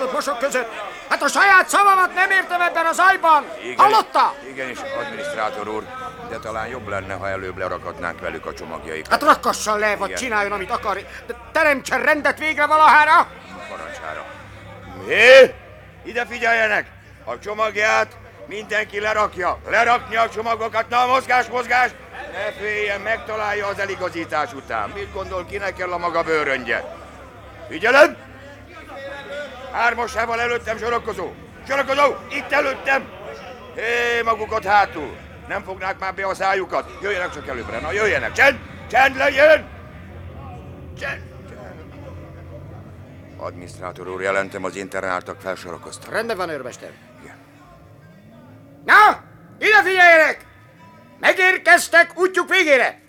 az átkozott mosok között. Hát a saját szavamat nem értem ebben a zajban. Igen, Hallotta? Igenis, adminisztrátor úr, de talán jobb lenne, ha előbb lerakadnánk velük a csomagjaikat. Hát rakkasson le, vagy Igen. csináljon, amit akar. De teremtsen rendet végre valahára. parancsára. Mi? Ide figyeljenek! A csomagját mindenki lerakja. Lerakni a csomagokat, na mozgás, mozgás! Ne féljen, megtalálja az eligazítás után. Mit gondol, kinek kell a maga bőröngye? Figyelem! Hármasával előttem sorakozó! Sorakozó! Itt előttem! Hé, magukat hátul! Nem fognák már be a szájukat! Jöjjenek csak előbbre, na jöjjenek! Csend! Csend legyen! Csend! Adminisztrátor úr, jelentem, az internáltak felsorakoztak. Rendben van, őrmester. Igen. Na, ide figyeljenek! Megérkeztek útjuk végére.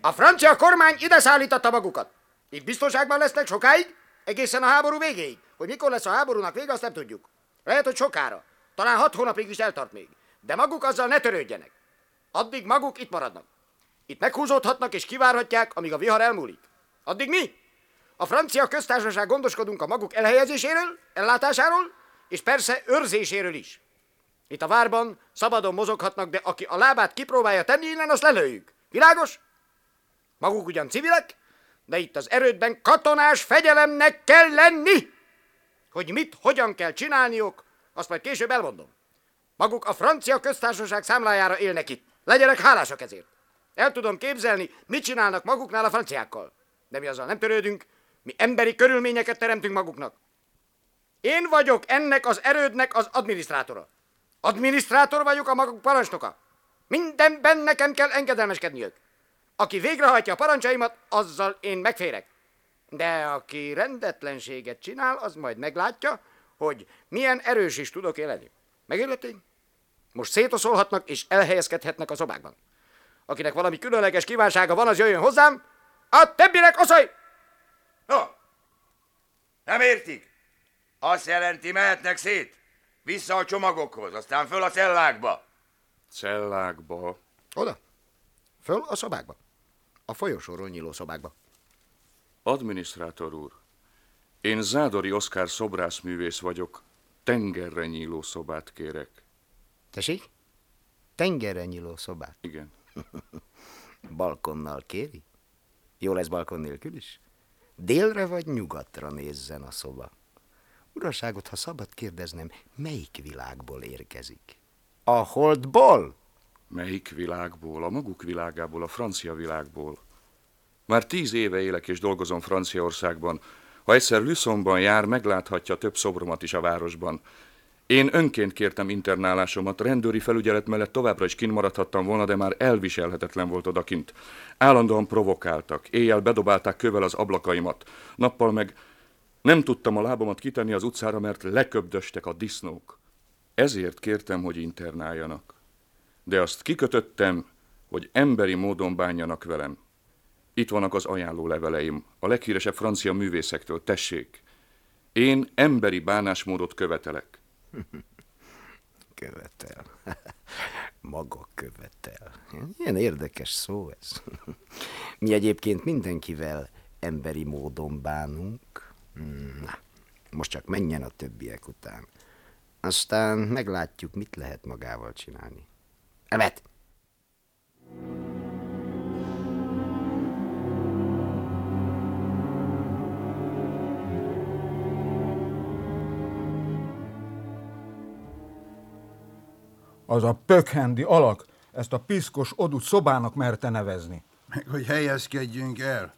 A francia kormány ide szállította magukat. Itt biztonságban lesznek sokáig, egészen a háború végéig. Hogy mikor lesz a háborúnak vége, azt nem tudjuk. Lehet, hogy sokára. Talán hat hónapig is eltart még. De maguk azzal ne törődjenek. Addig maguk itt maradnak. Itt meghúzódhatnak és kivárhatják, amíg a vihar elmúlik. Addig mi? A francia köztársaság gondoskodunk a maguk elhelyezéséről, ellátásáról, és persze őrzéséről is. Itt a várban szabadon mozoghatnak, de aki a lábát kipróbálja tenni innen, azt lelőjük. Világos? Maguk ugyan civilek, de itt az erődben katonás fegyelemnek kell lenni. Hogy mit, hogyan kell csinálniuk, azt majd később elmondom. Maguk a francia köztársaság számlájára élnek itt. Legyenek hálásak ezért. El tudom képzelni, mit csinálnak maguknál a franciákkal. De mi azzal nem törődünk, mi emberi körülményeket teremtünk maguknak. Én vagyok ennek az erődnek az adminisztrátora. Adminisztrátor vagyok a maguk parancsnoka. Mindenben nekem kell engedelmeskedniük. Aki végrehajtja a parancsaimat, azzal én megférek. De aki rendetlenséget csinál, az majd meglátja, hogy milyen erős is tudok élni. Megértették? Most szétoszolhatnak és elhelyezkedhetnek a szobákban. Akinek valami különleges kívánsága van, az jöjjön hozzám, a többinek oszolj! No, nem értik? Azt jelenti, mehetnek szét. Vissza a csomagokhoz, aztán föl a cellákba. Cellákba. Oda. Föl a szobákba. A folyosóról nyíló szobákba. Adminisztrátor úr, én Zádori Oszkár szobrászművész vagyok. Tengerre nyíló szobát kérek. Tessék? Tengerre nyíló szobát. Igen. Balkonnal kéri? Jó lesz balkon nélkül is? Délre vagy nyugatra nézzen a szoba. Uraságot, ha szabad kérdeznem, melyik világból érkezik? A holdból? Melyik világból? A maguk világából, a francia világból. Már tíz éve élek és dolgozom Franciaországban. Ha egyszer Lüsszonban jár, megláthatja több szobromat is a városban. Én önként kértem internálásomat, rendőri felügyelet mellett továbbra is kinmaradhattam volna, de már elviselhetetlen volt odakint. Állandóan provokáltak, éjjel bedobálták kövel az ablakaimat, nappal meg nem tudtam a lábamat kitenni az utcára, mert leköbdöstek a disznók. Ezért kértem, hogy internáljanak. De azt kikötöttem, hogy emberi módon bánjanak velem. Itt vannak az ajánló leveleim, a leghíresebb francia művészektől, tessék. Én emberi bánásmódot követelek. Követel. Maga követel. Ilyen érdekes szó ez. Mi egyébként mindenkivel emberi módon bánunk. Na, most csak menjen a többiek után. Aztán meglátjuk, mit lehet magával csinálni. Evet! Az a pökhendi alak ezt a piszkos odut szobának merte nevezni. Meg hogy helyezkedjünk el.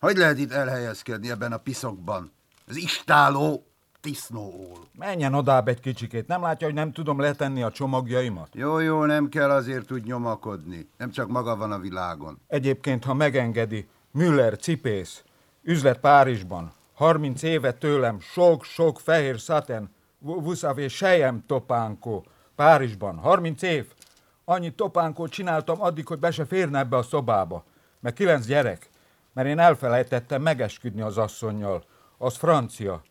Hogy lehet itt elhelyezkedni ebben a piszokban? Az istáló disznóól. Menjen odább egy kicsikét, nem látja, hogy nem tudom letenni a csomagjaimat? Jó, jó, nem kell azért úgy nyomakodni. Nem csak maga van a világon. Egyébként, ha megengedi, Müller cipész, üzlet Párizsban, 30 éve tőlem, sok-sok fehér szaten, vuszavé sejem topánkó, Párizsban, 30 év. Annyi topánkót csináltam addig, hogy be se férne ebbe a szobába. Meg kilenc gyerek, mert én elfelejtettem megesküdni az asszonynal. Az francia.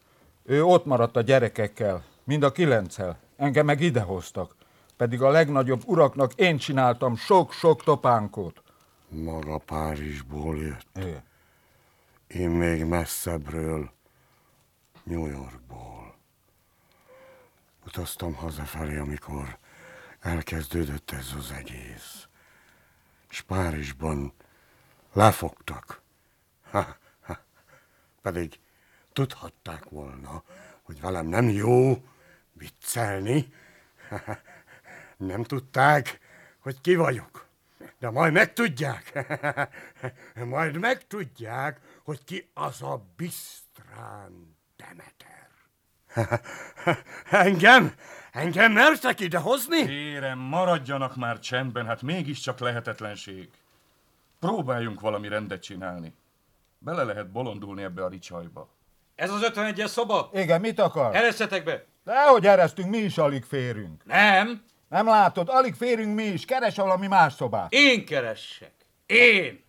Ő ott maradt a gyerekekkel, mind a kilenccel. Engem meg idehoztak. Pedig a legnagyobb uraknak én csináltam sok-sok topánkót. Maga Párizsból jött. Igen. Én még messzebbről. New Yorkból. Utaztam hazafelé, amikor elkezdődött ez az egész. És Párizsban lefogtak. Ha, ha, pedig tudhatták volna, hogy velem nem jó viccelni. Nem tudták, hogy ki vagyok. De majd megtudják. Majd megtudják, hogy ki az a Bisztrán Demeter. Engem? Engem mertek ide hozni? Kérem, maradjanak már csendben, hát mégiscsak lehetetlenség. Próbáljunk valami rendet csinálni. Bele lehet bolondulni ebbe a ricsajba. Ez az 51-es szoba? Igen, mit akar? Eresztetek be! Dehogy eresztünk, mi is alig férünk. Nem, Nem látod, alig férünk mi is, keres valami más szobát. én keressek. Én!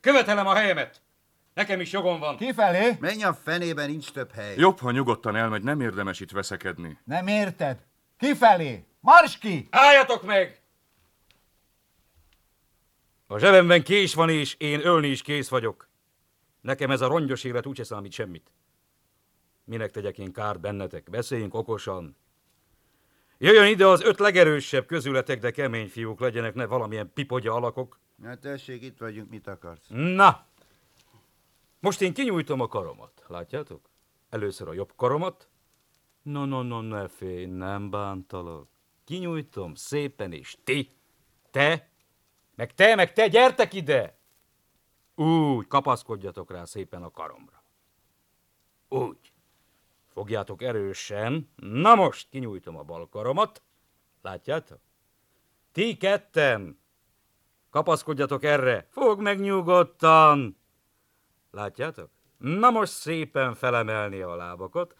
Követelem a helyemet. Nekem is jogom van. Kifelé? Menj a fenében, nincs több hely. Jobb, ha nyugodtan elmegy, nem érdemes itt veszekedni. Nem érted? Kifelé! Mars ki! Álljatok meg! A zsebemben kés van, és én ölni is kész vagyok. Nekem ez a rongyos élet úgyse számít semmit. Minek tegyek én kárt bennetek? Beszéljünk okosan. Jöjjön ide az öt legerősebb közületek, de kemény fiúk legyenek, ne valamilyen pipogya alakok. Na tessék, itt vagyunk, mit akarsz? Na! Most én kinyújtom a karomat. Látjátok? Először a jobb karomat. No, no, no, ne félj, nem bántalak. Kinyújtom szépen, és ti, te, meg te, meg te, gyertek ide! Úgy, kapaszkodjatok rá szépen a karomra. Úgy. Fogjátok erősen. Na most kinyújtom a bal karomat. Látjátok? Ti ketten, kapaszkodjatok erre. Fog meg nyugodtan. Látjátok? Na most szépen felemelni a lábakat.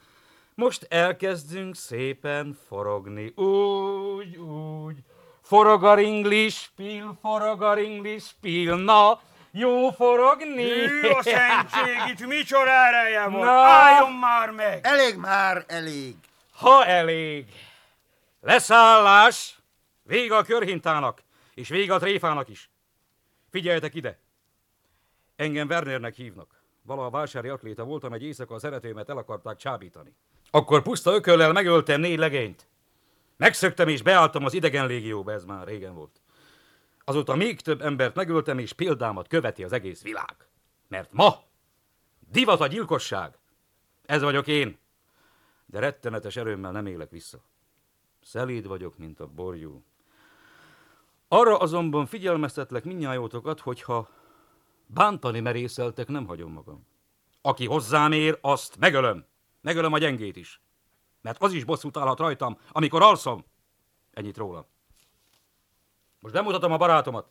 Most elkezdünk szépen forogni. Úgy, úgy. Forog a ringlis, spiel, forog a ringlis, spiel. Na, jó forogni. Hű, a szentség, itt micsoda ereje van? Na. Álljon már meg! Elég már, elég. Ha elég. Leszállás. Vége a körhintának, és vége a tréfának is. Figyeljetek ide. Engem Wernernek hívnak. Valaha vásári atléta voltam, egy éjszaka a szeretőmet el akarták csábítani. Akkor puszta ököllel megöltem négy legényt. Megszöktem és beálltam az idegen légióba, ez már régen volt. Azóta még több embert megöltem, és példámat követi az egész világ. Mert ma divat a gyilkosság. Ez vagyok én. De rettenetes erőmmel nem élek vissza. Szelíd vagyok, mint a borjú. Arra azonban figyelmeztetlek minnyájótokat, hogyha bántani merészeltek, nem hagyom magam. Aki hozzám ér, azt megölöm. Megölöm a gyengét is. Mert az is bosszút állhat rajtam, amikor alszom. Ennyit róla. Most bemutatom a barátomat.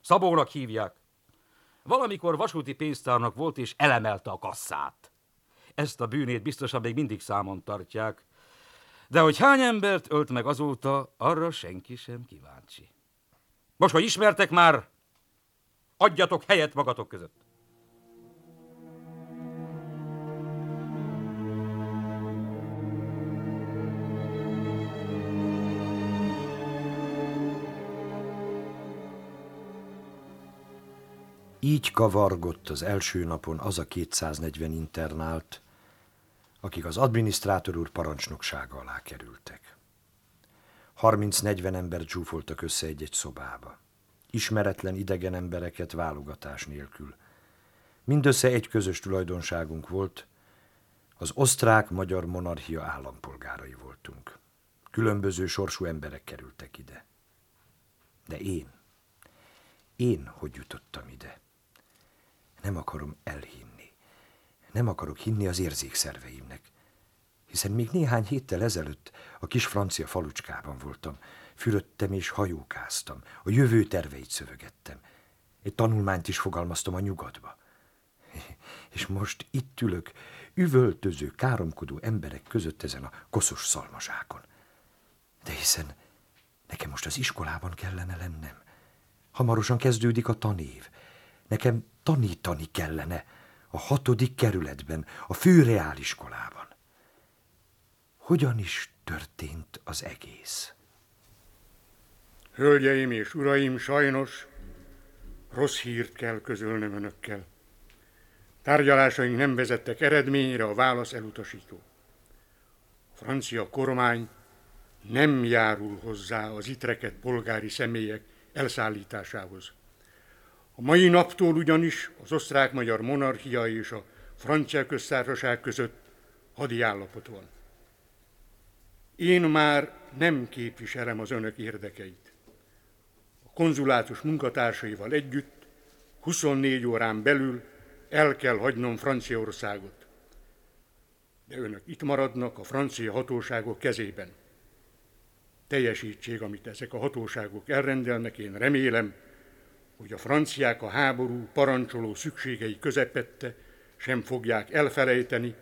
Szabónak hívják. Valamikor vasúti pénztárnak volt, és elemelte a kasszát. Ezt a bűnét biztosan még mindig számon tartják. De hogy hány embert ölt meg azóta, arra senki sem kíváncsi. Most, hogy ismertek már, adjatok helyet magatok között. Így kavargott az első napon az a 240 internált, akik az adminisztrátor úr parancsnoksága alá kerültek. 30-40 ember csúfoltak össze egy-egy szobába. Ismeretlen idegen embereket válogatás nélkül. Mindössze egy közös tulajdonságunk volt, az osztrák-magyar monarchia állampolgárai voltunk. Különböző sorsú emberek kerültek ide. De én, én hogy jutottam ide? Nem akarom elhinni. Nem akarok hinni az érzékszerveimnek. Hiszen még néhány héttel ezelőtt a kis francia falucskában voltam. Fürödtem és hajókáztam. A jövő terveit szövögettem. Egy tanulmányt is fogalmaztam a nyugatba. És most itt ülök, üvöltöző, káromkodó emberek között ezen a koszos szalmazsákon. De hiszen nekem most az iskolában kellene lennem. Hamarosan kezdődik a tanév. Nekem tanítani kellene a hatodik kerületben, a főreáliskolában. Hogyan is történt az egész? Hölgyeim és uraim, sajnos rossz hírt kell közölnöm önökkel. Tárgyalásaink nem vezettek eredményre, a válasz elutasító. A francia kormány nem járul hozzá az itreket polgári személyek elszállításához. A mai naptól ugyanis az osztrák-magyar monarchia és a francia köztársaság között hadi állapot van. Én már nem képviselem az önök érdekeit. Konzulátus munkatársaival együtt 24 órán belül el kell hagynom Franciaországot. De önök itt maradnak a francia hatóságok kezében. Teljesítség, amit ezek a hatóságok elrendelnek, én remélem, hogy a franciák a háború parancsoló szükségei közepette sem fogják elfelejteni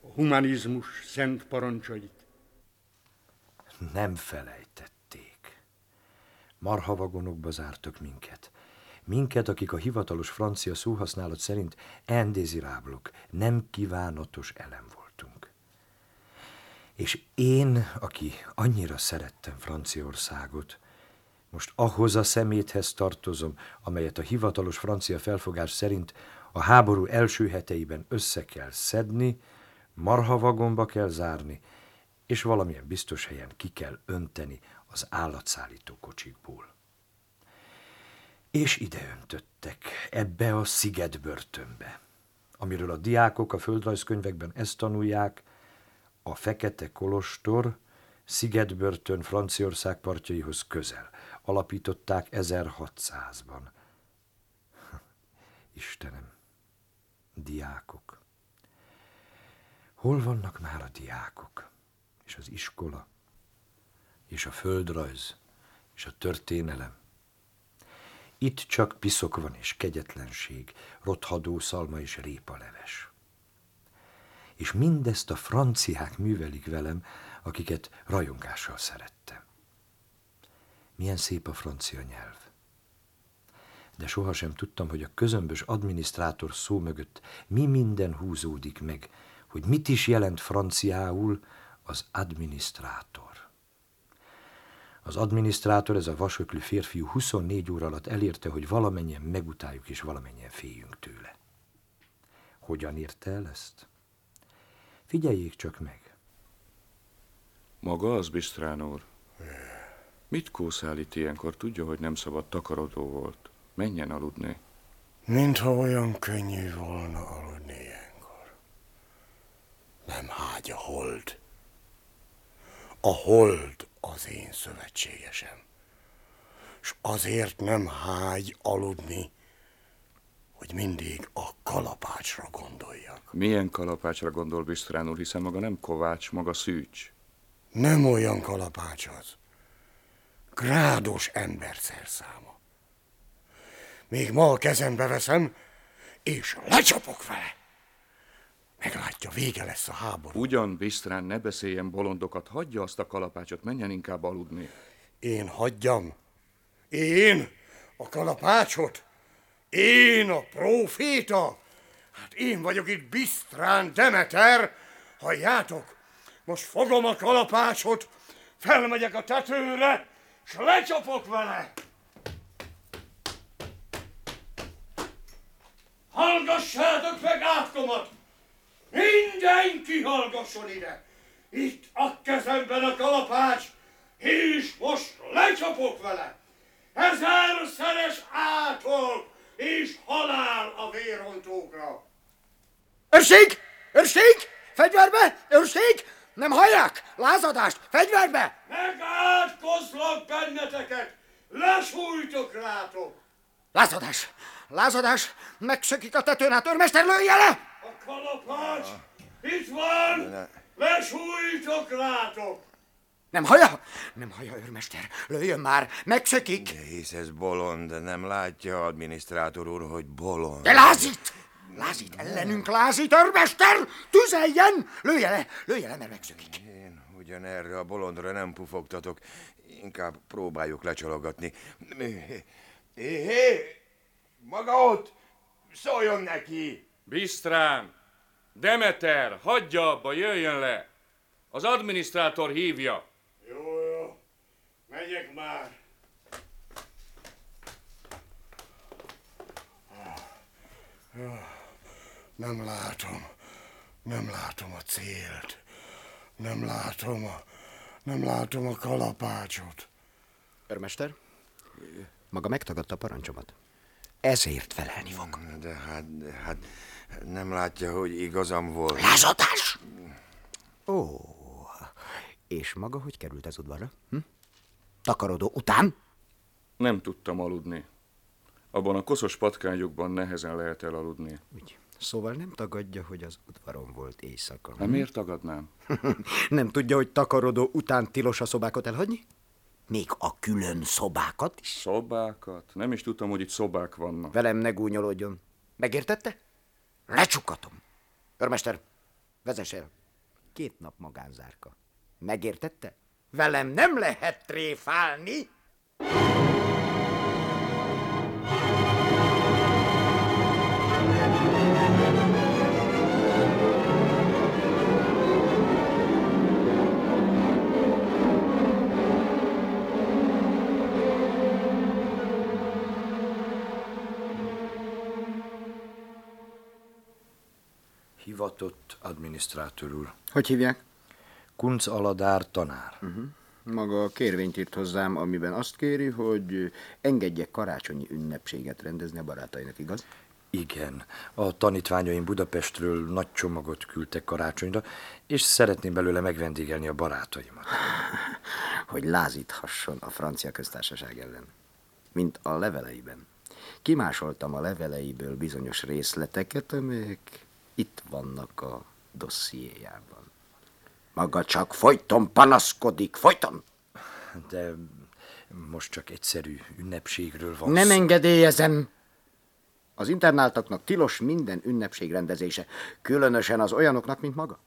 a humanizmus szent parancsait. Nem felejtették. Marhavagonokba zártak minket. Minket, akik a hivatalos francia szóhasználat szerint endéziráblok, nem kívánatos elem voltunk. És én, aki annyira szerettem Franciaországot, most ahhoz a szeméthez tartozom, amelyet a hivatalos francia felfogás szerint a háború első heteiben össze kell szedni, marhavagomba kell zárni, és valamilyen biztos helyen ki kell önteni az állatszállító kocsikból. És ide öntöttek, ebbe a sziget börtönbe, amiről a diákok a földrajzkönyvekben ezt tanulják, a Fekete Kolostor szigetbörtön Franciaország partjaihoz közel. Alapították 1600-ban. Istenem, diákok. Hol vannak már a diákok? És az iskola? És a földrajz? És a történelem? Itt csak piszok van és kegyetlenség, rothadó szalma és répaleves. És mindezt a franciák művelik velem, akiket rajongással szerettem. Milyen szép a francia nyelv. De sohasem tudtam, hogy a közömbös adminisztrátor szó mögött mi minden húzódik meg, hogy mit is jelent franciául az adminisztrátor. Az adminisztrátor, ez a vasöklű férfiú 24 óra alatt elérte, hogy valamennyien megutáljuk és valamennyien féljünk tőle. Hogyan érte el ezt? Figyeljék csak meg. Maga az, Bisztrán úr? Mit kószál itt ilyenkor? Tudja, hogy nem szabad takarodó volt. Menjen aludni. Mintha olyan könnyű volna aludni ilyenkor. Nem hágy a hold. A hold az én szövetségesem. És azért nem hágy aludni, hogy mindig a kalapácsra gondoljak. Milyen kalapácsra gondol Bisztrán úr, hiszen maga nem Kovács, maga Szűcs. Nem olyan kalapács az. Grádos ember szerszáma. Még ma a kezembe veszem, és lecsapok vele. Meglátja, vége lesz a háború. Ugyan, Bisztrán, ne beszéljen bolondokat, hagyja azt a kalapácsot, menjen inkább aludni. Én hagyjam. Én a kalapácsot? Én a proféta? Hát én vagyok itt Bisztrán Demeter. Halljátok, most fogom a kalapácsot, felmegyek a tetőre, s lecsapok vele. Hallgassátok meg átkomat! Mindenki hallgasson ide! Itt a kezemben a kalapács, és most lecsapok vele! Ezerszeres átol és halál a vérontókra! Őrség! Őrség! Fegyverbe! Őrség! Nem hallják! Lázadást! Fegyverbe! Megátkozlak benneteket! Lesújtok rátok! Lázadás! Lázadás! Megszökik a tetőn át, őrmester lője le! A kalapács itt van! Lesújítok rátok! Nem hallja? Nem hallja, őrmester. Lőjön már, megszökik. Hisz ez bolond, nem látja, adminisztrátor úr, hogy bolond. De lázít! Lázít ellenünk, lázít, őrmester! Tüzeljen! Lője le, lője le, mert megszökik. Én ugyan erre a bolondra nem pufogtatok, inkább próbáljuk lecsalogatni. Hé, hé, maga ott, szóljon neki! Bisztrán! Demeter, hagyja abba, jöjjön le! Az adminisztrátor hívja. Jó, jó, megyek már. Nem látom. Nem látom a célt. Nem látom a... Nem látom a kalapácsot. Örmester, maga megtagadta a parancsomat. Ezért felelni fog. De hát, de hát nem látja, hogy igazam volt. Lázadás! Ó, és maga hogy került ez udvarra? Hm? Takarodó után? Nem tudtam aludni. Abban a koszos patkányokban nehezen lehet elaludni. Úgy. Szóval nem tagadja, hogy az udvaron volt éjszaka. Hát miért tagadnám? nem tudja, hogy takarodó után tilos a szobákat elhagyni? Még a külön szobákat is? Szobákat? Nem is tudtam, hogy itt szobák vannak. Velem ne gúnyolódjon. Megértette? Lecsukatom. Örmester, vezess el. Két nap magánzárka. Megértette? Velem nem lehet tréfálni. Hivatott adminisztrátor úr. Hogy hívják? Kunc Aladár tanár. Uh-huh. Maga a kérvényt írt hozzám, amiben azt kéri, hogy engedjek karácsonyi ünnepséget rendezni a barátainak, igaz? Igen. A tanítványaim Budapestről nagy csomagot küldtek karácsonyra, és szeretném belőle megvendégelni a barátaimat. Hogy lázíthasson a francia köztársaság ellen. Mint a leveleiben. Kimásoltam a leveleiből bizonyos részleteket, amelyek itt vannak a dossziéjában. Maga csak folyton panaszkodik, folyton! De most csak egyszerű ünnepségről van Nem szó. engedélyezem! Az internáltaknak tilos minden ünnepség rendezése, különösen az olyanoknak, mint maga,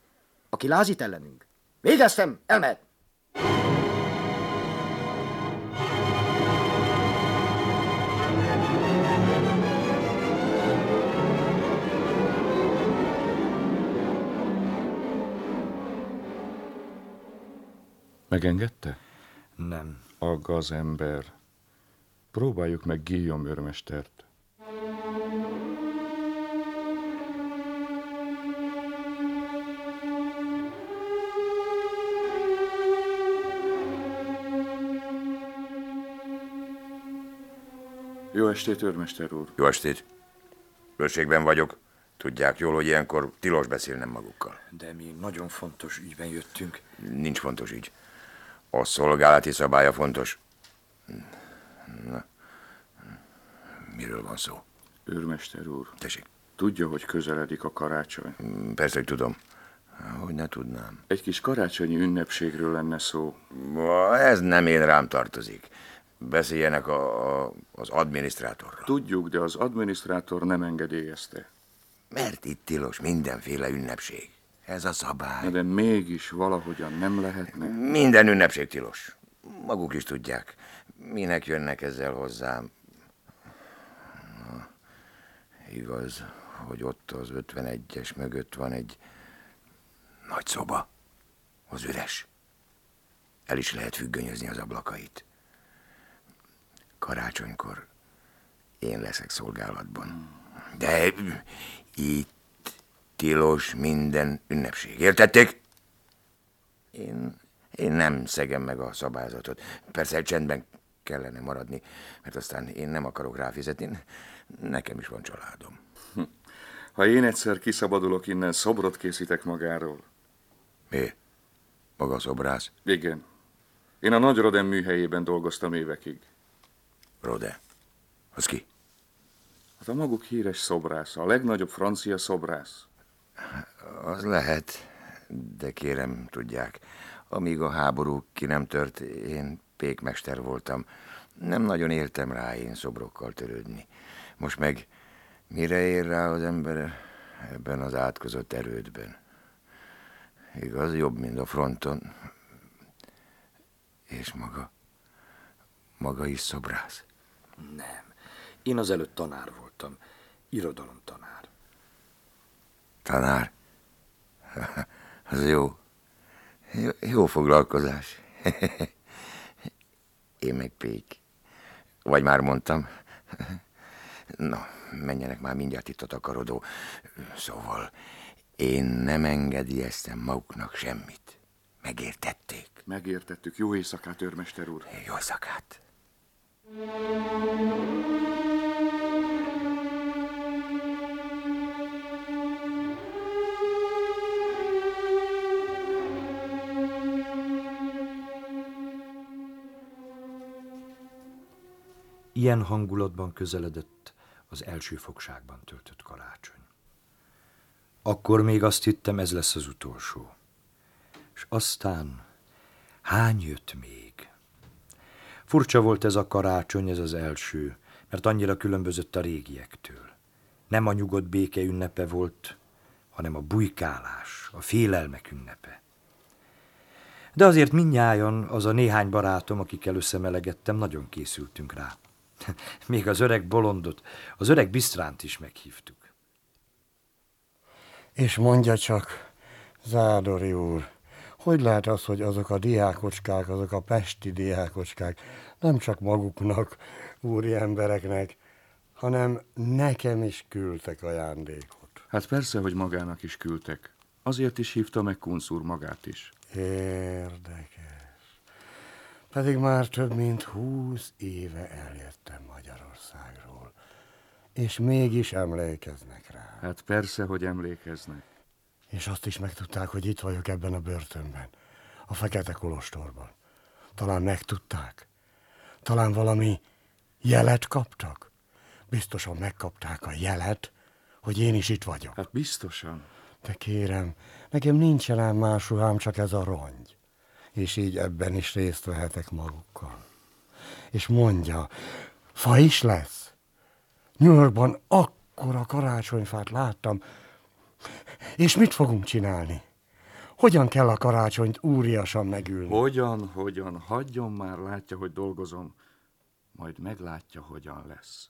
aki lázít ellenünk. Végeztem, elmehet! Megengedte? Nem. A gazember. Próbáljuk meg Guillaume őrmestert. Jó estét, őrmester úr. Jó estét. Bőségben vagyok. Tudják jól, hogy ilyenkor tilos beszélnem magukkal. De mi nagyon fontos ügyben jöttünk. Nincs fontos így. A szolgálati szabálya fontos. Na, miről van szó? Őrmester úr, Tessék. tudja, hogy közeledik a karácsony. Persze, hogy tudom. Hogy ne tudnám. Egy kis karácsonyi ünnepségről lenne szó. Ez nem én rám tartozik. Beszéljenek a, a, az adminisztrátorral. Tudjuk, de az adminisztrátor nem engedélyezte. Mert itt tilos mindenféle ünnepség. Ez a szabály. De mégis valahogyan nem lehetne. Minden ünnepség tilos. Maguk is tudják. Minek jönnek ezzel hozzám? Na, igaz, hogy ott az 51-es mögött van egy nagy szoba. Az üres. El is lehet függönyözni az ablakait. Karácsonykor én leszek szolgálatban. De itt tilos minden ünnepség. Értették? Én, én nem szegem meg a szabályzatot. Persze csendben kellene maradni, mert aztán én nem akarok ráfizetni. Nekem is van családom. Ha én egyszer kiszabadulok innen, szobrot készítek magáról. Mi? Maga a szobrász? Igen. Én a Nagy Rodem műhelyében dolgoztam évekig. Rode. Az ki? Hát a maguk híres szobrásza, a legnagyobb francia szobrász. Az lehet, de kérem, tudják, amíg a háború ki nem tört, én pékmester voltam. Nem nagyon éltem rá én szobrokkal törődni. Most meg mire ér rá az ember ebben az átkozott erődben? Igaz, jobb, mint a fronton. És maga, maga is szobrász. Nem. Én az előtt tanár voltam. Irodalomtanár. Tanár? Az jó. Jó, jó foglalkozás. Én meg pék. Vagy már mondtam. Na, menjenek már mindjárt itt a takarodó. Szóval én nem engedélyeztem maguknak semmit. Megértették. Megértettük. Jó éjszakát, őrmester úr. Jó éjszakát. Ilyen hangulatban közeledett az első fogságban töltött karácsony. Akkor még azt hittem, ez lesz az utolsó. És aztán hány jött még? Furcsa volt ez a karácsony, ez az első, mert annyira különbözött a régiektől. Nem a nyugodt béke ünnepe volt, hanem a bujkálás, a félelmek ünnepe. De azért mindnyájan, az a néhány barátom, akikkel összemelegettem, nagyon készültünk rá. Még az öreg bolondot, az öreg bisztránt is meghívtuk. És mondja csak, Zádori úr, hogy lehet az, hogy azok a diákocskák, azok a pesti diákocskák nem csak maguknak, úri embereknek, hanem nekem is küldtek ajándékot. Hát persze, hogy magának is küldtek. Azért is hívta meg Kunz úr magát is. Érdekes. Pedig már több mint húsz éve eljöttem Magyarországról, és mégis emlékeznek rá. Hát persze, hogy emlékeznek. És azt is megtudták, hogy itt vagyok ebben a börtönben, a Fekete Kolostorban. Talán megtudták. Talán valami jelet kaptak. Biztosan megkapták a jelet, hogy én is itt vagyok. Hát biztosan. De kérem, nekem nincsen ám más ruhám, csak ez a rongy. És így ebben is részt vehetek magukkal. És mondja, fa is lesz. New Yorkban akkora karácsonyfát láttam, és mit fogunk csinálni? Hogyan kell a karácsonyt úriasan megülni? Hogyan, hogyan, hagyjon már, látja, hogy dolgozom. Majd meglátja, hogyan lesz.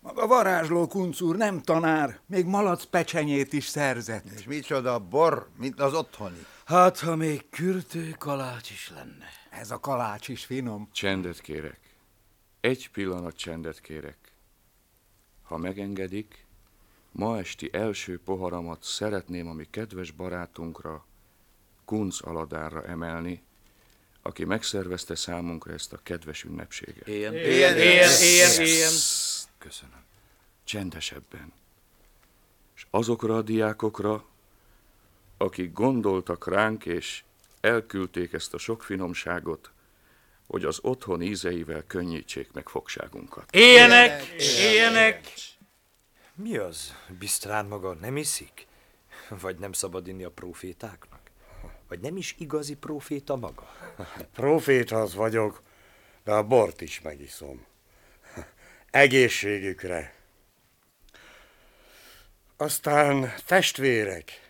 Maga varázsló kuncúr nem tanár, még malac pecsenyét is szerzett. És micsoda bor, mint az otthoni. Hát, ha még kürtő kalács is lenne. Ez a kalács is finom. Csendet kérek. Egy pillanat csendet kérek. Ha megengedik, Ma esti első poharamat szeretném a mi kedves barátunkra, Kunc Aladárra emelni, aki megszervezte számunkra ezt a kedves ünnepséget. Ilyen, ilyen, ilyen, ilyen, ilyen. Köszönöm. Csendesebben. És azokra a diákokra, akik gondoltak ránk, és elküldték ezt a sok finomságot, hogy az otthon ízeivel könnyítsék meg fogságunkat. Éljenek, éljenek! Mi az? Bisztrán maga nem iszik? Vagy nem szabad inni a profétáknak? Vagy nem is igazi proféta maga? Proféta az vagyok, de a bort is megiszom. Egészségükre. Aztán testvérek,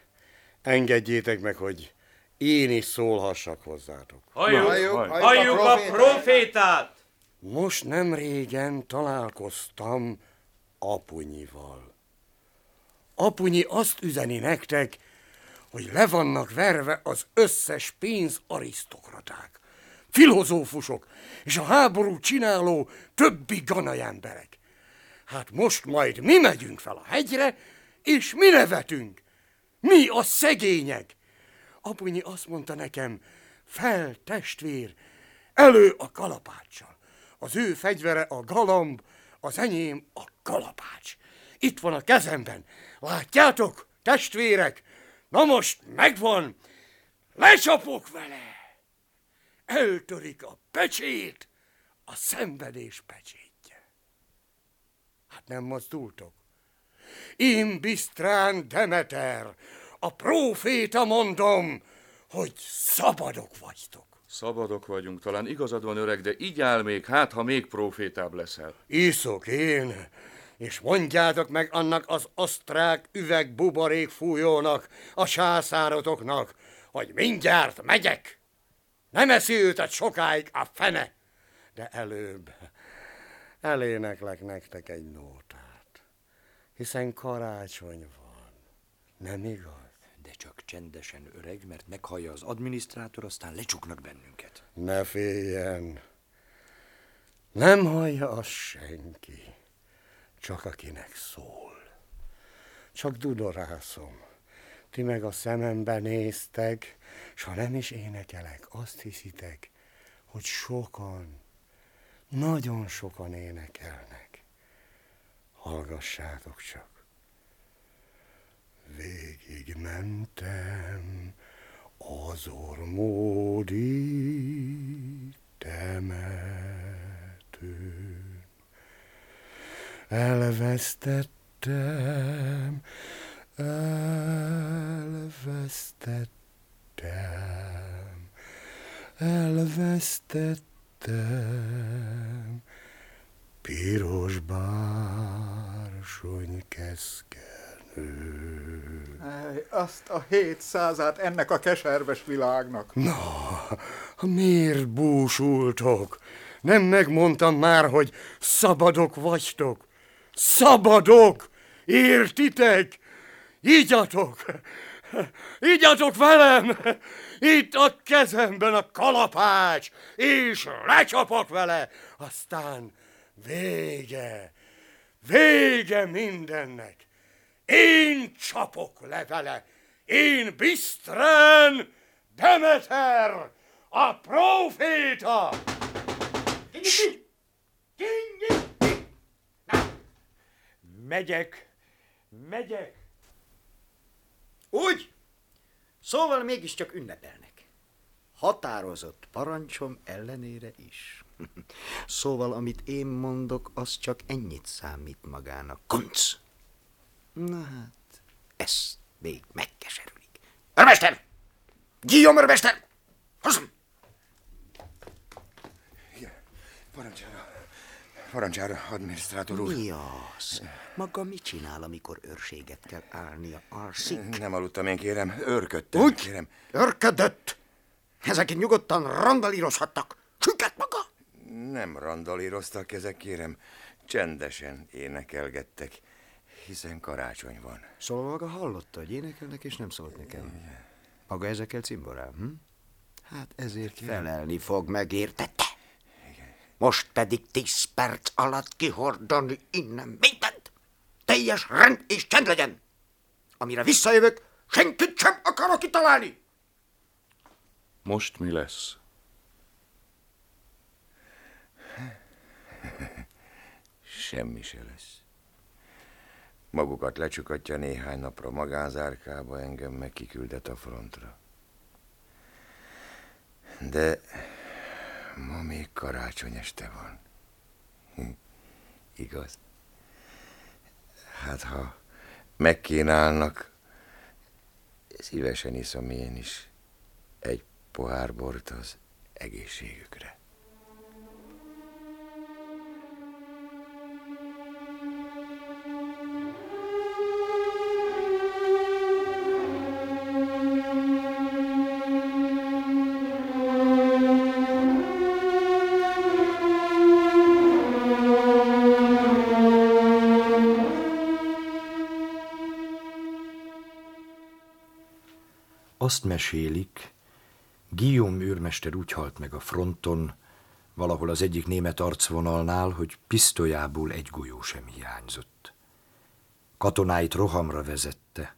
engedjétek meg, hogy én is szólhassak hozzátok. Halljuk, halljuk, halljuk a profétát! Most nem régen találkoztam apunyival. Apunyi azt üzeni nektek, hogy le vannak verve az összes pénz arisztokraták, filozófusok és a háború csináló többi ganai emberek. Hát most majd mi megyünk fel a hegyre, és mi nevetünk. Mi a szegények. Apunyi azt mondta nekem, fel testvér, elő a kalapáccsal. Az ő fegyvere a galamb, az enyém a kalapács. Itt van a kezemben. Látjátok, testvérek? Na most megvan. Lecsapok vele. Eltörik a pecsét, a szenvedés pecsétje. Hát nem mozdultok. Én Bisztrán Demeter, a próféta mondom, hogy szabadok vagytok. Szabadok vagyunk, talán igazad van öreg, de így áll még, hát ha még profétább leszel. Iszok én, és mondjátok meg annak az osztrák üveg buborék fújónak, a sászárotoknak, hogy mindjárt megyek. Nem eszi őtet sokáig a fene, de előbb eléneklek nektek egy nótát, hiszen karácsony van, nem igaz? De csak csendesen öreg, mert meghallja az adminisztrátor, aztán lecsuknak bennünket. Ne féljen, nem hallja azt senki. csak akinek szól. Csak dudorászom. Ti meg a szemembe néztek, s ha nem is énekelek, azt hiszitek, hogy sokan, nagyon sokan énekelnek. Hallgassátok csak. Végig mentem az ormódi temetőn. Elvesztettem, elvesztettem, elvesztettem, piros bársony keszkenő. Ej, azt a hétszázát ennek a keserves világnak. Na, miért búsultok? Nem megmondtam már, hogy szabadok vagytok. Szabadok! Értitek? Ígyatok! Ígyatok velem! Itt a kezemben a kalapács, és lecsapok vele, aztán vége, vége mindennek. Én csapok le vele, én Bisztrán Demeter, a proféta! Megyek, megyek. Úgy? Szóval mégiscsak ünnepelnek. Határozott parancsom ellenére is. szóval, amit én mondok, az csak ennyit számít magának. Kunc! Na hát, ez még megkeserülik. Örmester! Guillaume örmester! Hozzam! Parancsára, parancsára, adminisztrátor úr. Mi az? Maga mit csinál, amikor őrséget kell állnia? Alszik? Nem aludtam én, kérem. Őrködtem, Úgy? kérem. Örködött! Ezek nyugodtan randalírozhattak. Süket maga! Nem randalíroztak ezek, kérem. Csendesen énekelgettek, hiszen karácsony van. Szóval maga hallotta, hogy énekelnek, és nem szólt nekem. Maga ezekkel cimborál, hm? Hát ezért felelni fog, megértette? Most pedig tíz perc alatt kihordani innen mindent. Teljes rend és csend legyen. Amire visszajövök, senkit sem akarok kitalálni. Most mi lesz? Semmi se lesz. Magukat lecsukatja néhány napra magánzárkába, engem meg kiküldet a frontra. De ma még karácsony este van. Igaz? Hát ha megkínálnak, szívesen iszom én is egy pohár bort az egészségükre. Azt mesélik, Guillaume őrmester úgy halt meg a fronton, valahol az egyik német arcvonalnál, hogy pisztolyából egy golyó sem hiányzott. Katonáit rohamra vezette,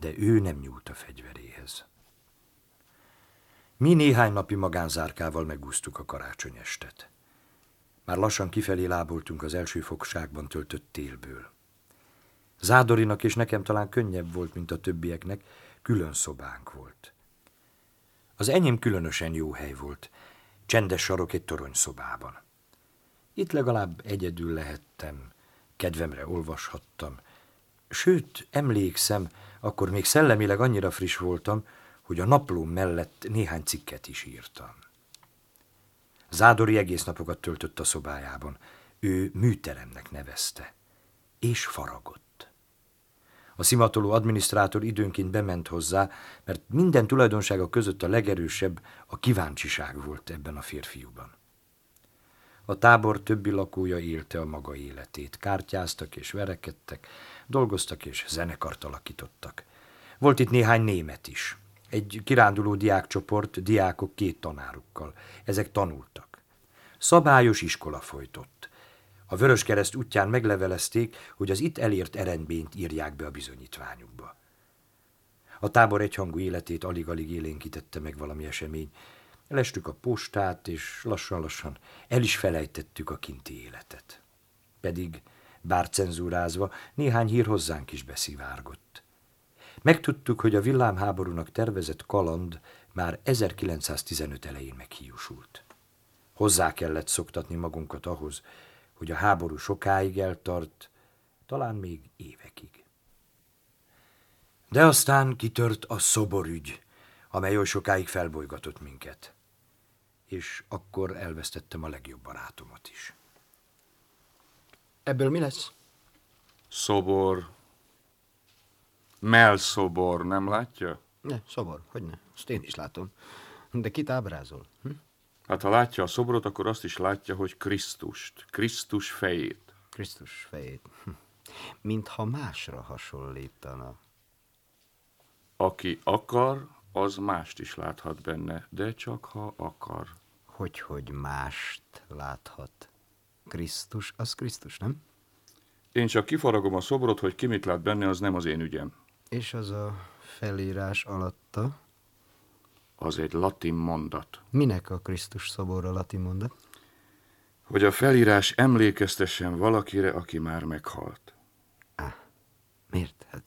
de ő nem nyúlt a fegyveréhez. Mi néhány napi magánzárkával megúsztuk a karácsonyestet. Már lassan kifelé láboltunk az első fogságban töltött télből. Zádorinak és nekem talán könnyebb volt, mint a többieknek, külön szobánk volt. Az enyém különösen jó hely volt, csendes sarok egy torony szobában. Itt legalább egyedül lehettem, kedvemre olvashattam, sőt, emlékszem, akkor még szellemileg annyira friss voltam, hogy a naplóm mellett néhány cikket is írtam. Zádori egész napokat töltött a szobájában, ő műteremnek nevezte, és faragott. A szimatoló adminisztrátor időnként bement hozzá, mert minden tulajdonsága között a legerősebb a kíváncsiság volt ebben a férfiúban. A tábor többi lakója élte a maga életét. Kártyáztak és verekedtek, dolgoztak és zenekart alakítottak. Volt itt néhány német is. Egy kiránduló diákcsoport, diákok két tanárukkal. Ezek tanultak. Szabályos iskola folytott. A Vöröskereszt útján meglevelezték, hogy az itt elért eredményt írják be a bizonyítványukba. A tábor egyhangú életét alig-alig élénkítette meg valami esemény. Lestük a postát, és lassan-lassan el is felejtettük a kinti életet. Pedig, bár cenzúrázva, néhány hír hozzánk is beszivárgott. Megtudtuk, hogy a villámháborúnak tervezett kaland már 1915 elején meghiúsult. Hozzá kellett szoktatni magunkat ahhoz, hogy a háború sokáig eltart, talán még évekig. De aztán kitört a szoborügy, amely oly sokáig felbolygatott minket. És akkor elvesztettem a legjobb barátomat is. Ebből mi lesz? Szobor. Melszobor, nem látja? Ne, szobor, hogy ne. Azt én is látom. De kit ábrázol? Hm? Hát ha látja a szobrot, akkor azt is látja, hogy Krisztust, Krisztus fejét. Krisztus fejét. Hm. Mintha másra hasonlítana. Aki akar, az mást is láthat benne, de csak ha akar. Hogy, hogy mást láthat. Krisztus, az Krisztus, nem? Én csak kifaragom a szobrot, hogy ki mit lát benne, az nem az én ügyem. És az a felírás alatta? Az egy latin mondat. Minek a Krisztus szobor a latin mondat? Hogy a felírás emlékeztessen valakire, aki már meghalt. Á, miért? Hát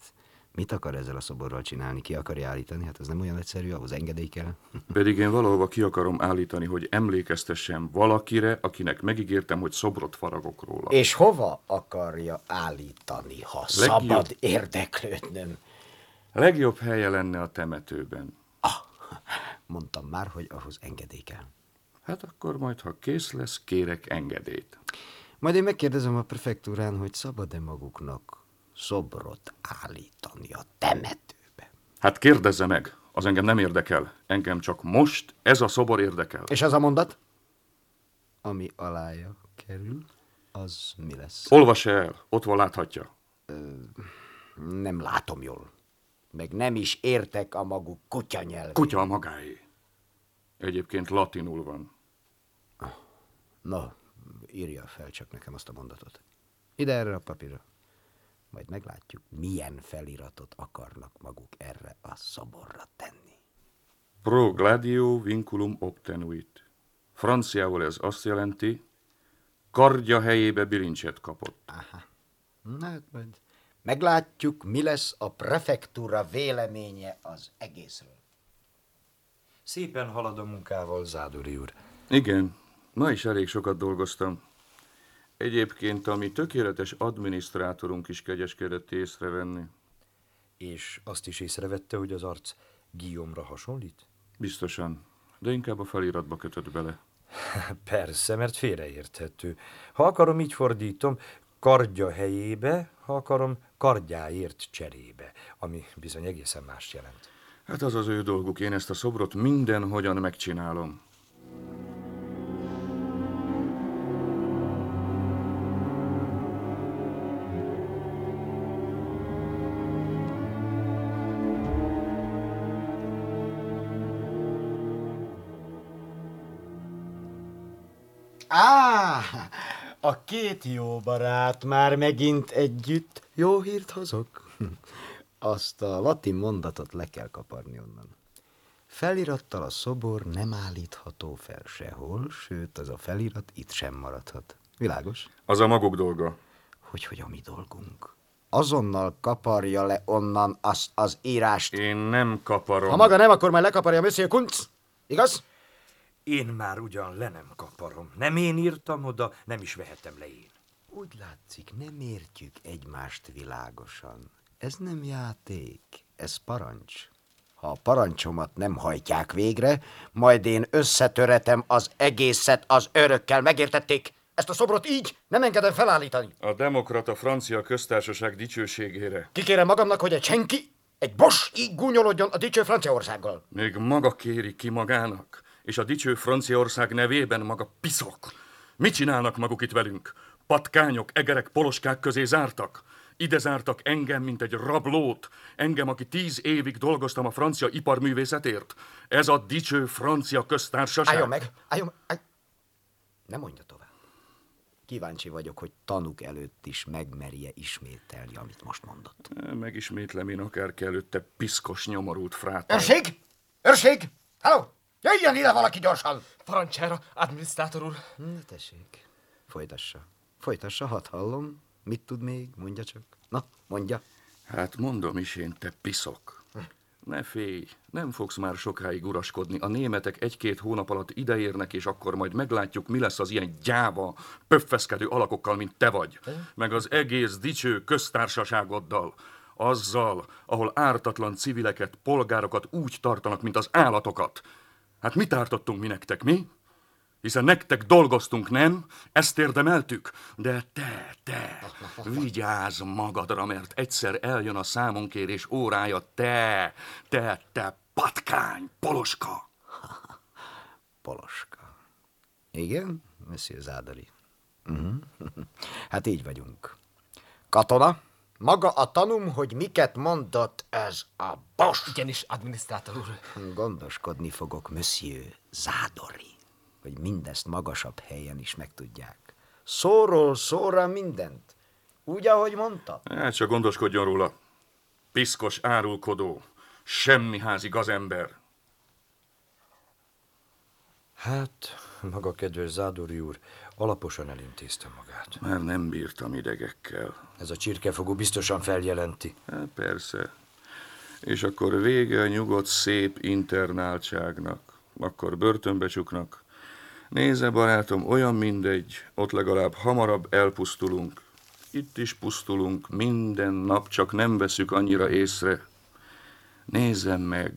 mit akar ezzel a szoborral csinálni? Ki akarja állítani? Hát ez nem olyan egyszerű, ahhoz engedély kell. Pedig én valahova ki akarom állítani, hogy emlékeztessen valakire, akinek megígértem, hogy szobrot faragok róla. És hova akarja állítani, ha Legjobb. szabad érdeklődnöm? Legjobb helye lenne a temetőben. Mondtam már, hogy ahhoz engedély kell. Hát akkor majd, ha kész lesz, kérek engedélyt. Majd én megkérdezem a prefektúrán, hogy szabad-e maguknak szobrot állítani a temetőbe. Hát kérdezze meg, az engem nem érdekel. Engem csak most ez a szobor érdekel. És az a mondat? Ami alája kerül, az mi lesz? Olvassa el, ott van láthatja. Nem látom jól. Meg nem is értek a maguk kutya nyelvén. Kutya a magáé. Egyébként latinul van. No, írja fel csak nekem azt a mondatot. Ide erre a papírra. Majd meglátjuk, milyen feliratot akarnak maguk erre a szoborra tenni. Pro gladio vinculum obtenuit. Franciául ez azt jelenti, kardja helyébe bilincset kapott. Na, hát majd meglátjuk, mi lesz a prefektúra véleménye az egészről. Szépen halad a munkával, Zádori úr. Igen, ma is elég sokat dolgoztam. Egyébként a mi tökéletes adminisztrátorunk is kegyeskedett észrevenni. És azt is észrevette, hogy az arc Guillaume-ra hasonlít? Biztosan, de inkább a feliratba kötött bele. Persze, mert félreérthető. Ha akarom, így fordítom, kardja helyébe, ha akarom, kardjáért cserébe, ami bizony egészen más jelent. Hát az az ő dolguk, én ezt a szobrot mindenhogyan megcsinálom. Á, a két jó barát már megint együtt. Jó hírt hozok? Azt a latin mondatot le kell kaparni onnan. Felirattal a szobor nem állítható fel sehol, sőt, az a felirat itt sem maradhat. Világos? Az a maguk dolga. Hogy, hogy a mi dolgunk. Azonnal kaparja le onnan azt az írást. Én nem kaparom. Ha maga nem, akkor majd lekaparja Monsieur Kunz. Igaz? Én már ugyan le nem kaparom. Nem én írtam oda, nem is vehetem le én. Úgy látszik, nem értjük egymást világosan. Ez nem játék, ez parancs. Ha a parancsomat nem hajtják végre, majd én összetöretem az egészet az örökkel. Megértették? Ezt a szobrot így nem engedem felállítani. A demokrata francia köztársaság dicsőségére. Kikérem magamnak, hogy egy senki, egy bos így gúnyolodjon a dicső Franciaországgal. Még maga kéri ki magának, és a dicső Franciaország nevében maga piszok. Mit csinálnak maguk itt velünk? Patkányok, egerek, poloskák közé zártak. Ide zártak engem, mint egy rablót. Engem, aki tíz évig dolgoztam a francia iparművészetért. Ez a dicső francia köztársaság. Álljon meg, álljon meg. Nem mondja tovább. Kíváncsi vagyok, hogy tanuk előtt is megmerje ismételni, amit most mondott. Megismétlem én akár előtte piszkos nyomorult frátor. Őrség! Őrség! Halló! Jöjjön ide valaki gyorsan! Parancsára, adminisztrátor úr. Na, tessék, folytassa. Folytassa, hadd hallom. Mit tud még? Mondja csak. Na, mondja. Hát mondom is én, te piszok. Ne félj, nem fogsz már sokáig uraskodni. A németek egy-két hónap alatt ideérnek, és akkor majd meglátjuk, mi lesz az ilyen gyáva, pöffeszkedő alakokkal, mint te vagy. Meg az egész dicső köztársaságoddal. Azzal, ahol ártatlan civileket, polgárokat úgy tartanak, mint az állatokat. Hát mit ártottunk mi nektek, mi? Hiszen nektek dolgoztunk, nem? Ezt érdemeltük? De te, te, vigyázz magadra, mert egyszer eljön a számonkérés órája, te, te, te, patkány, poloska. Poloska. Igen, Monsieur Zádari. Uh-huh. Hát így vagyunk. Katona, maga a tanum, hogy miket mondott ez a bos. Igenis, adminisztrátor úr. Gondoskodni fogok, Monsieur Zádori, hogy mindezt magasabb helyen is megtudják. Szóról szóra mindent. Úgy, ahogy mondta. Hát csak gondoskodjon róla. Piszkos árulkodó, semmi házi gazember. Hát, maga kedves Zádori úr alaposan elintézte magát. Már nem bírtam idegekkel. Ez a csirkefogó biztosan feljelenti. Hát persze. És akkor vége a nyugodt, szép internáltságnak. Akkor börtönbe csuknak. Nézze, barátom, olyan mindegy, ott legalább hamarabb elpusztulunk. Itt is pusztulunk, minden nap, csak nem veszük annyira észre. Nézzem meg,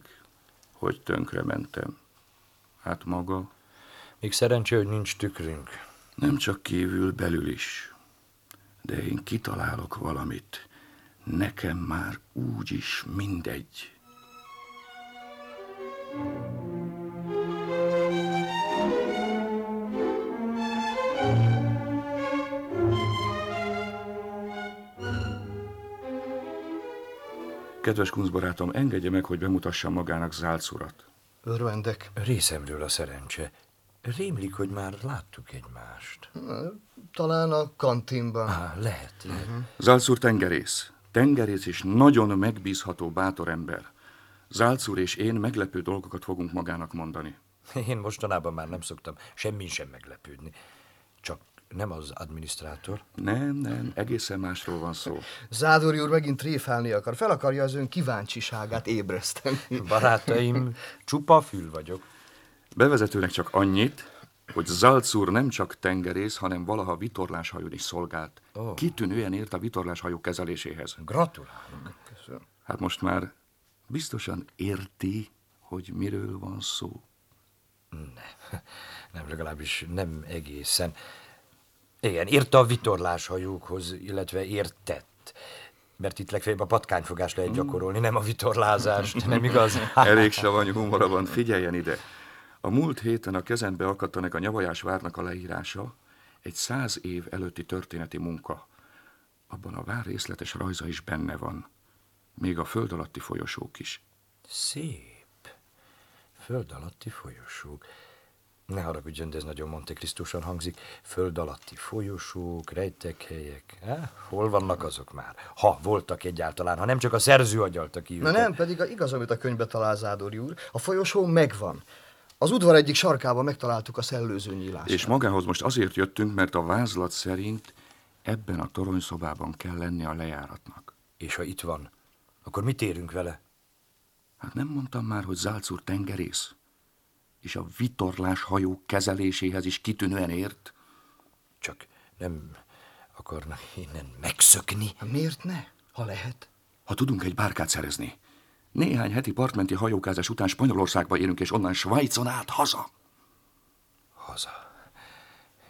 hogy tönkre mentem. Hát maga? Még szerencsé, hogy nincs tükrünk. Nem csak kívül, belül is. De én kitalálok valamit. Nekem már úgy is mindegy. Kedves kunzbarátom, engedje meg, hogy bemutassam magának Zálc urat. Örvendek. Részemről a szerencse. Rémlik, hogy már láttuk egymást. Talán a kantinban. Á, lehet, lehet. Uh-huh. Zálc úr tengerész. Tengerész és nagyon megbízható, bátor ember. Zálc úr és én meglepő dolgokat fogunk magának mondani. Én mostanában már nem szoktam semmin sem meglepődni. Csak nem az adminisztrátor. Nem, nem, egészen másról van szó. Zádori úr megint tréfálni akar. Fel akarja az ön kíváncsiságát ébreszteni. Barátaim, csupa fül vagyok. Bevezetőnek csak annyit, hogy Zalc úr nem csak tengerész, hanem valaha vitorláshajón is szolgált. Oh. Kitűnően ért a vitorláshajó kezeléséhez. Gratulálok. Köszönöm. Hát most már biztosan érti, hogy miről van szó. Ne, nem, legalábbis nem egészen. Igen, írta a vitorláshajókhoz, illetve értett. Mert itt legfeljebb a patkányfogást lehet gyakorolni, nem a vitorlázást, nem igaz? Elég savanyú humora van, figyeljen ide. A múlt héten a kezembe akadt a Nyavajás várnak a leírása, egy száz év előtti történeti munka. Abban a vár részletes rajza is benne van. Még a föld alatti folyosók is. Szép. Föld alatti folyosók. Ne haragudjon, de ez nagyon Monte Cristosan hangzik. Föld alatti folyosók, rejtek helyek. Eh? Hol vannak azok már? Ha voltak egyáltalán, ha nem csak a szerző agyalta ki Na nem, pedig a igaz, amit a könyvbe talál Zádori úr. A folyosó megvan. Az udvar egyik sarkában megtaláltuk a szellőző nyílást. És magához most azért jöttünk, mert a vázlat szerint ebben a toronyszobában kell lenni a lejáratnak. És ha itt van, akkor mit érünk vele? Hát nem mondtam már, hogy Zálc úr tengerész? És a vitorlás hajó kezeléséhez is kitűnően ért? Csak nem akarnak innen megszökni. Miért ne, ha lehet? Ha tudunk egy bárkát szerezni. Néhány heti partmenti hajókázás után Spanyolországba érünk, és onnan Svájcon át haza. Haza.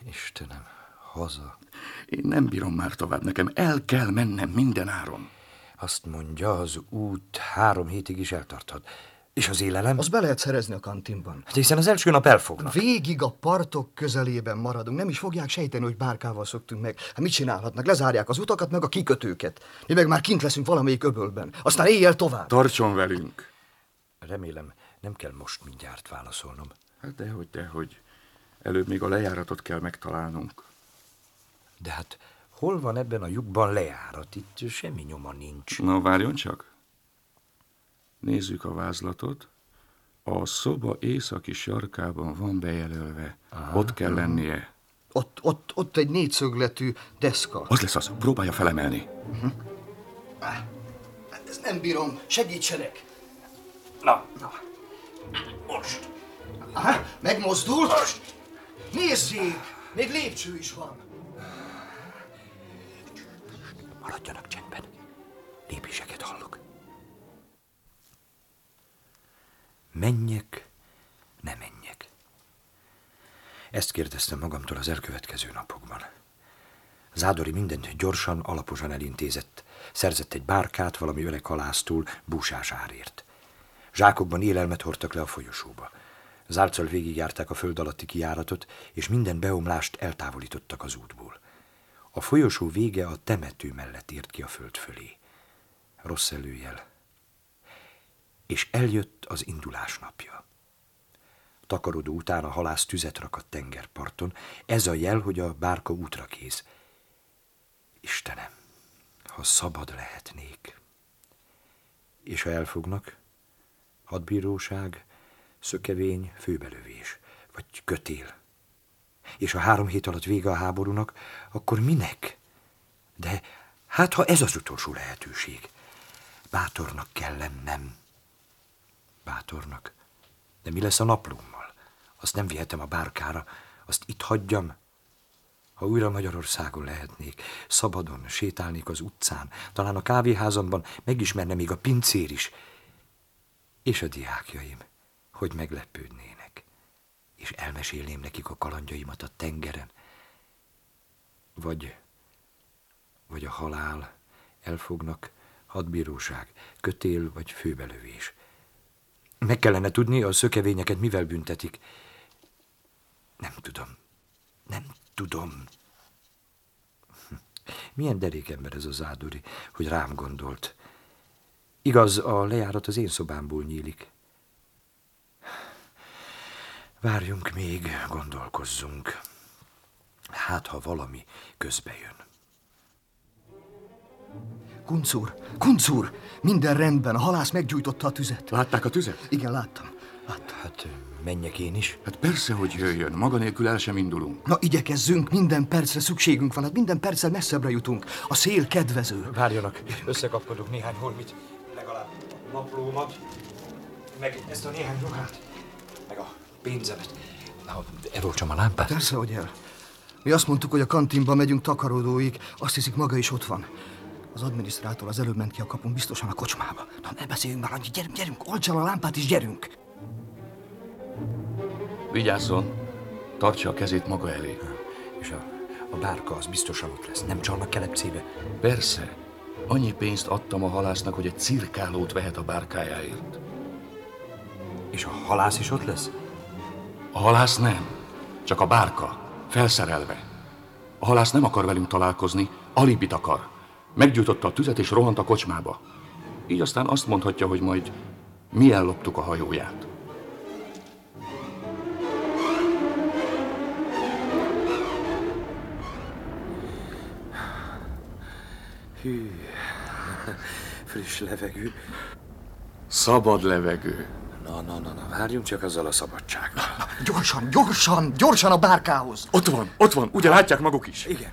Istenem, haza. Én nem bírom már tovább, nekem el kell mennem minden áron. Azt mondja, az út három hétig is eltarthat. És az élelem? Az be lehet szerezni a kantinban. Hát hiszen az első nap elfognak. Végig a partok közelében maradunk. Nem is fogják sejteni, hogy bárkával szoktunk meg. Hát mit csinálhatnak? Lezárják az utakat, meg a kikötőket. Mi meg már kint leszünk valamelyik öbölben. Aztán éjjel tovább. Tartson velünk. Remélem, nem kell most mindjárt válaszolnom. Hát dehogy, dehogy. Előbb még a lejáratot kell megtalálnunk. De hát hol van ebben a lyukban lejárat? Itt semmi nyoma nincs. Na, várjon csak. Nézzük a vázlatot. A szoba északi sarkában van bejelölve. Aha, Ott kell lennie. Ott, ott, ott egy négyszögletű deszka. Az lesz az. Próbálja felemelni. Ez nem bírom, segítsenek. Na, Na. Most. Aha, megmozdul. Most. Nézzék, még lépcső is van. maradjanak csendben. Lépéseket hallok. Menjek, ne menjek. Ezt kérdeztem magamtól az elkövetkező napokban. Zádori mindent gyorsan, alaposan elintézett. Szerzett egy bárkát valami öreg halásztól búsás árért. Zsákokban élelmet hordtak le a folyosóba. Zárccal végigjárták a föld alatti kijáratot, és minden beomlást eltávolítottak az útból. A folyosó vége a temető mellett ért ki a föld fölé. Rossz előjel. És eljött az indulás napja. Takarodó után a halász tüzet rak a tengerparton. Ez a jel, hogy a bárka útra kész. Istenem, ha szabad lehetnék. És ha elfognak, hadbíróság, szökevény, főbelövés, vagy kötél. És ha három hét alatt vége a háborúnak, akkor minek? De hát, ha ez az utolsó lehetőség. Bátornak kell lennem. Bátornak? De mi lesz a naplómmal? Azt nem vihetem a bárkára, azt itt hagyjam. Ha újra Magyarországon lehetnék, szabadon sétálnék az utcán, talán a kávéházamban megismerne még a pincér is. És a diákjaim, hogy meglepődnének, és elmesélném nekik a kalandjaimat a tengeren. Vagy, vagy a halál, elfognak, hadbíróság, kötél vagy főbelövés. Meg kellene tudni, a szökevényeket mivel büntetik. Nem tudom. Nem tudom. Milyen derék ember ez az Ádori, hogy rám gondolt. Igaz, a lejárat az én szobámból nyílik. Várjunk még, gondolkozzunk. Hát, ha valami közbe jön. Kuncúr, kuncúr, minden rendben, a halász meggyújtotta a tüzet. Látták a tüzet? Igen, láttam. Hát menjek én is. Hát persze, hogy jöjjön. Maga nélkül el sem indulunk. Na, igyekezzünk, minden percre szükségünk van, hát minden perccel messzebbre jutunk. A szél kedvező. Várjanak, összekapkodok néhány holmit, legalább a naplómat, meg ezt a néhány ruhát, meg a pénzemet. Na, elolcsam a lámpát? Persze, hogy el. Mi azt mondtuk, hogy a kantinba megyünk takarodóig, azt hiszik maga is ott van. Az adminisztrátor az előbb ment ki a kapun, biztosan a kocsmába. Na, ne beszéljünk már annyit, gyerünk, gyerünk, olcsd el a lámpát és gyerünk. Vigyázzon, tartsa a kezét maga elé. És a, a bárka az biztosan ott lesz, nem csalnak kelepcébe. Persze. Annyi pénzt adtam a halásznak, hogy egy cirkálót vehet a bárkájáért. És a halász is ott lesz? A halász nem, csak a bárka, felszerelve. A halász nem akar velünk találkozni, alibit akar. Meggyújtotta a tüzet és rohant a kocsmába. Így aztán azt mondhatja, hogy majd mi elloptuk a hajóját. Hű, friss levegő. Szabad levegő. Na, na, na, na, várjunk csak azzal a szabadsággal. Gyorsan, gyorsan, gyorsan a bárkához. Ott van, ott van, ugye látják maguk is? Igen.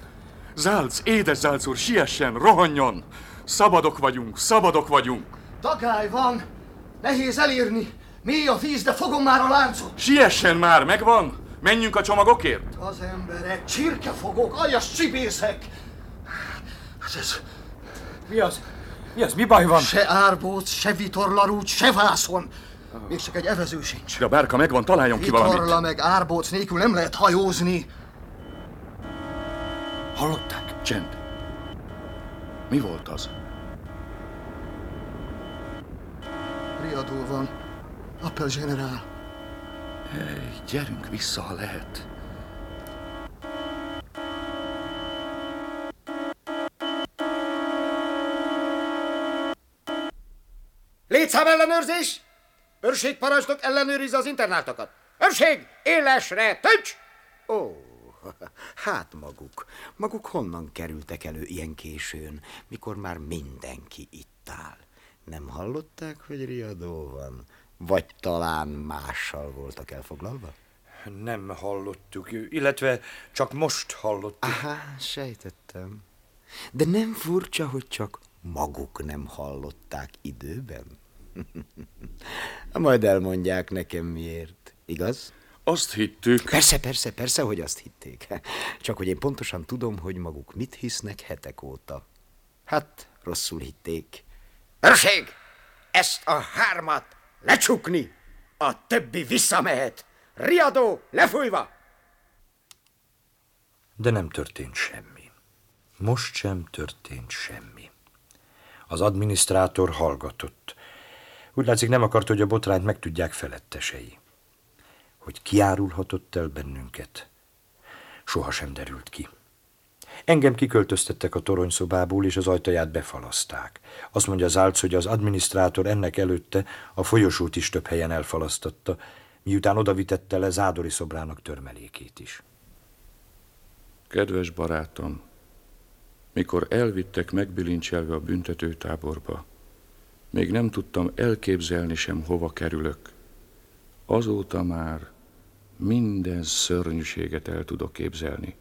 Zálc, édes Zálc úr, siessen, rohanjon! Szabadok vagyunk, szabadok vagyunk! Dagály van, nehéz elírni. Mély a víz, de fogom már a láncot. Siessen már, megvan? Menjünk a csomagokért? Az emberek, csirkefogók, aljas csibészek. Ez, ez Mi az? Mi az? Mi baj van? se árbóc, se vitorlarút, se vászon. Még csak egy evező sincs. De a bárka megvan, találjon ki valamit. Vitorla meg árbóc nélkül nem lehet hajózni. Hallották? Csend. Mi volt az? Riadó van. Appel generál. Hey, gyerünk vissza, ha lehet. Létszám ellenőrzés! Őrségparancsnok ellenőrizze az internátokat. Őrség, élesre, töncs! Ó, hát maguk. Maguk honnan kerültek elő ilyen későn, mikor már mindenki itt áll? Nem hallották, hogy riadó van? Vagy talán mással voltak elfoglalva? Nem hallottuk, illetve csak most hallottuk. Aha, sejtettem. De nem furcsa, hogy csak maguk nem hallották időben? Majd elmondják nekem miért, igaz? Azt hittük... Persze, persze, persze, hogy azt hitték. Csak hogy én pontosan tudom, hogy maguk mit hisznek hetek óta. Hát, rosszul hitték. Őrség! Ezt a hármat lecsukni! A többi visszamehet! Riadó, lefújva! De nem történt semmi. Most sem történt semmi. Az adminisztrátor hallgatott. Úgy látszik nem akart, hogy a botrányt megtudják felettesei. Hogy kiárulhatott el bennünket. Soha sem derült ki. Engem kiköltöztettek a toronyszobából, és az ajtaját befalaszták. Azt mondja Zálc, hogy az adminisztrátor ennek előtte a folyosót is több helyen elfalasztotta, miután odavitette le Zádori szobrának törmelékét is. Kedves barátom, mikor elvittek megbilincselve a büntetőtáborba, még nem tudtam elképzelni sem, hova kerülök. Azóta már minden szörnyűséget el tudok képzelni.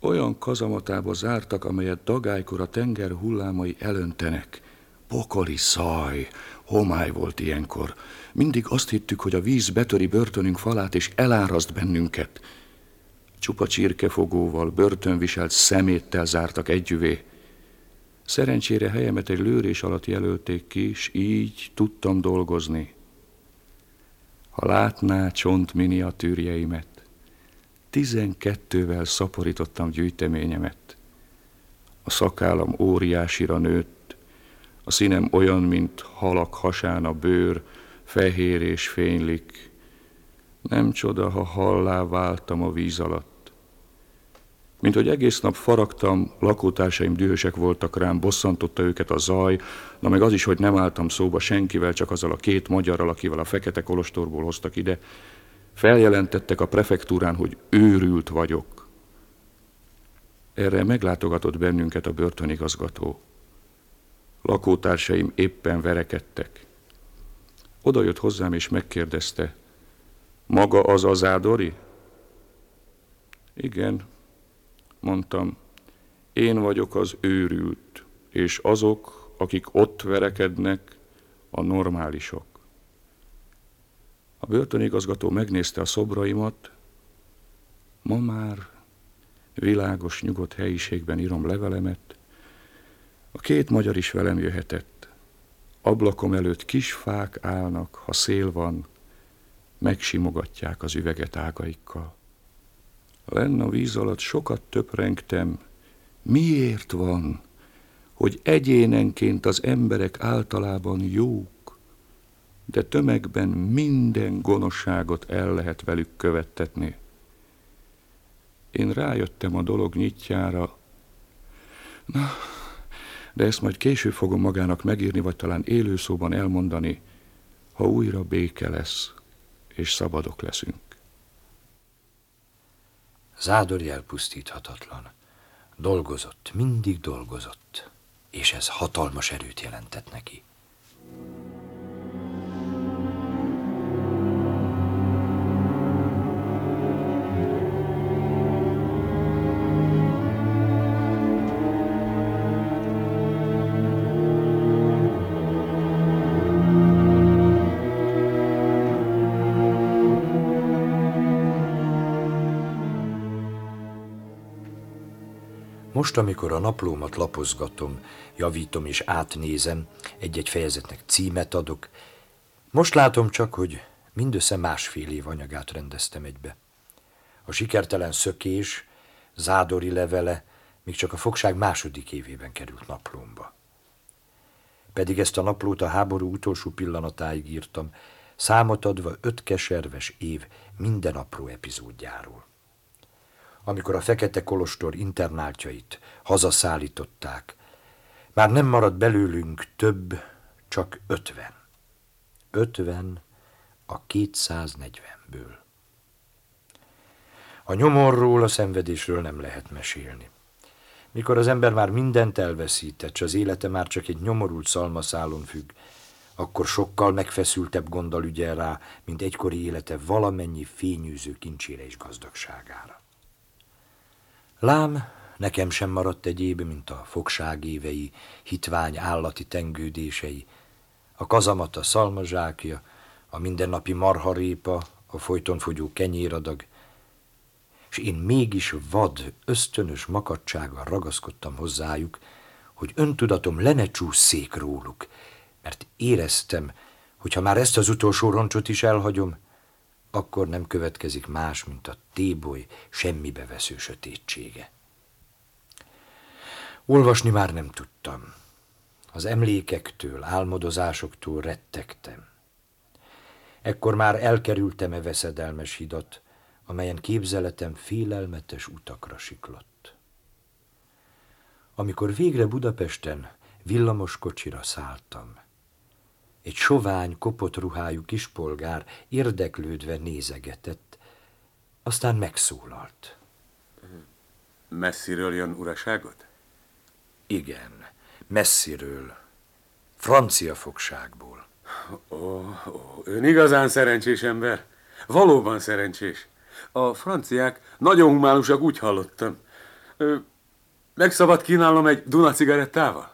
Olyan kazamatába zártak, amelyet dagálykor a tenger hullámai elöntenek. Pokoli szaj, homály volt ilyenkor. Mindig azt hittük, hogy a víz betöri börtönünk falát és eláraszt bennünket. Csupa csirkefogóval, börtönviselt szeméttel zártak együvé. Szerencsére helyemet egy lőrés alatt jelölték ki, és így tudtam dolgozni. Ha látná csont miniatűrjeimet, tizenkettővel szaporítottam gyűjteményemet. A szakállam óriásira nőtt, a színem olyan, mint halak hasán a bőr, fehér és fénylik. Nem csoda, ha hallá váltam a víz alatt. Mint hogy egész nap faragtam, lakótársaim dühösek voltak rám, bosszantotta őket a zaj, na meg az is, hogy nem álltam szóba senkivel, csak azzal a két magyarral, akivel a fekete kolostorból hoztak ide. Feljelentettek a prefektúrán, hogy őrült vagyok. Erre meglátogatott bennünket a börtönigazgató. Lakótársaim éppen verekedtek. Oda jött hozzám és megkérdezte, maga az az Ádori? Igen, mondtam, én vagyok az őrült, és azok, akik ott verekednek, a normálisok. A börtönigazgató megnézte a szobraimat, ma már világos, nyugodt helyiségben írom levelemet, a két magyar is velem jöhetett. Ablakom előtt kis fák állnak, ha szél van, megsimogatják az üveget ágaikkal. Lenn a víz alatt sokat töprengtem, miért van, hogy egyénenként az emberek általában jók, de tömegben minden gonoszságot el lehet velük követtetni. Én rájöttem a dolog nyitjára, na, de ezt majd később fogom magának megírni, vagy talán élőszóban elmondani, ha újra béke lesz, és szabadok leszünk. Zádori elpusztíthatatlan. Dolgozott, mindig dolgozott, és ez hatalmas erőt jelentett neki. Most, amikor a naplómat lapozgatom, javítom és átnézem, egy-egy fejezetnek címet adok, most látom csak, hogy mindössze másfél év anyagát rendeztem egybe. A sikertelen szökés, zádori levele még csak a fogság második évében került naplómba. Pedig ezt a naplót a háború utolsó pillanatáig írtam, számot adva öt keserves év minden apró epizódjáról amikor a Fekete Kolostor internáltjait hazaszállították. Már nem maradt belőlünk több, csak ötven. Ötven a 240-ből. A nyomorról, a szenvedésről nem lehet mesélni. Mikor az ember már mindent elveszített, s az élete már csak egy nyomorult szalmaszálon függ, akkor sokkal megfeszültebb gonddal ügyel rá, mint egykori élete valamennyi fényűző kincsére és gazdagságára. Lám, nekem sem maradt egyéb, mint a fogság évei, hitvány állati tengődései, a kazamata szalmazsákja, a mindennapi marharépa, a folyton fogyó kenyéradag, és én mégis vad, ösztönös makadsággal ragaszkodtam hozzájuk, hogy öntudatom le ne csúszszék róluk, mert éreztem, hogy ha már ezt az utolsó roncsot is elhagyom, akkor nem következik más, mint a téboly semmibe vesző sötétsége. Olvasni már nem tudtam. Az emlékektől, álmodozásoktól rettegtem. Ekkor már elkerültem-e veszedelmes hidat, amelyen képzeletem félelmetes utakra siklott. Amikor végre Budapesten villamos kocsira szálltam, egy sovány, kopott ruhájú kispolgár érdeklődve nézegetett, aztán megszólalt. Messziről jön uraságot? Igen, messziről, francia fogságból. Ó, ó, ön igazán szerencsés ember. Valóban szerencsés. A franciák nagyon humánusak, úgy hallottam. Ö, meg szabad kínálnom egy Duna cigarettával?